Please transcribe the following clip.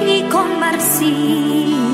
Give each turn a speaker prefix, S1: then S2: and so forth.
S1: ti con marfil.